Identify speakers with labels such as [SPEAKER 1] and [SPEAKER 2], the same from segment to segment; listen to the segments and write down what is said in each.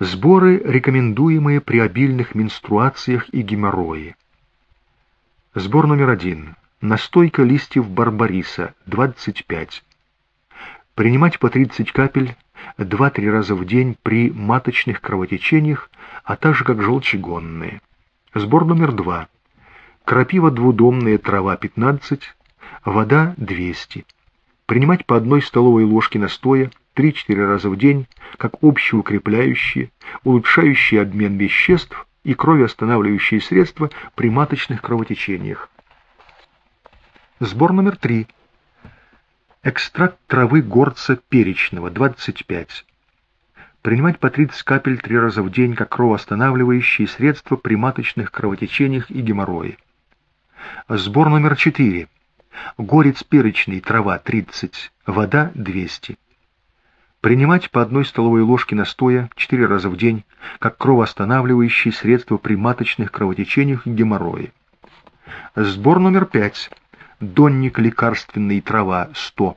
[SPEAKER 1] Сборы, рекомендуемые при обильных менструациях и геморрое. Сбор номер один. Настойка листьев барбариса, 25. Принимать по 30 капель 2-3 раза в день при маточных кровотечениях, а также как желчегонные. Сбор номер два. Крапива двудомная, трава 15, вода 200. Принимать по одной столовой ложке настоя 3-4 раза в день, как общеукрепляющие, улучшающие обмен веществ и кровоостанавливающие средства при маточных кровотечениях. Сбор номер 3. Экстракт травы горца перечного, 25. Принимать по 30 капель 3 раза в день, как кровоостанавливающие средства при маточных кровотечениях и геморрое. Сбор номер 4. Горец перечный, трава 30, вода 200. Принимать по одной столовой ложке настоя 4 раза в день, как кровоостанавливающие средства при маточных кровотечениях и геморрое. Сбор номер 5. Донник лекарственной трава 100.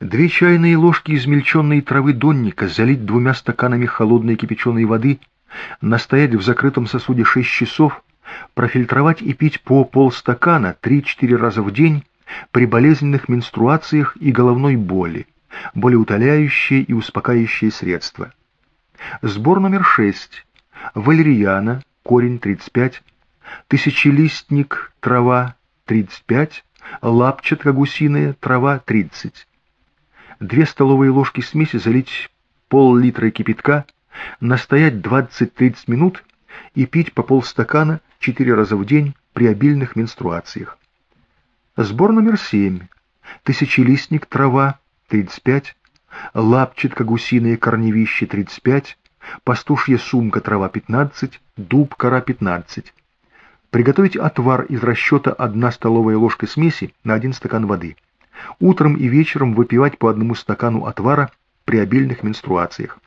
[SPEAKER 1] Две чайные ложки измельченной травы донника залить двумя стаканами холодной кипяченой воды, настоять в закрытом сосуде 6 часов, профильтровать и пить по полстакана 3-4 раза в день при болезненных менструациях и головной боли болеутоляющие и успокаивающие средства. Сбор номер 6. Валериана, корень 35, тысячелистник, трава 35, лапчатка гусиная, трава 30. Две столовые ложки смеси залить пол-литра кипятка, настоять 20-30 минут и пить по полстакана 4 раза в день при обильных менструациях. Сбор номер 7. Тысячелистник, трава 35, лапчатка гусиные корневище 35, пастушья сумка трава 15, дуб кора 15. Приготовить отвар из расчета 1 столовая ложка смеси на 1 стакан воды. Утром и вечером выпивать по одному стакану отвара при обильных менструациях.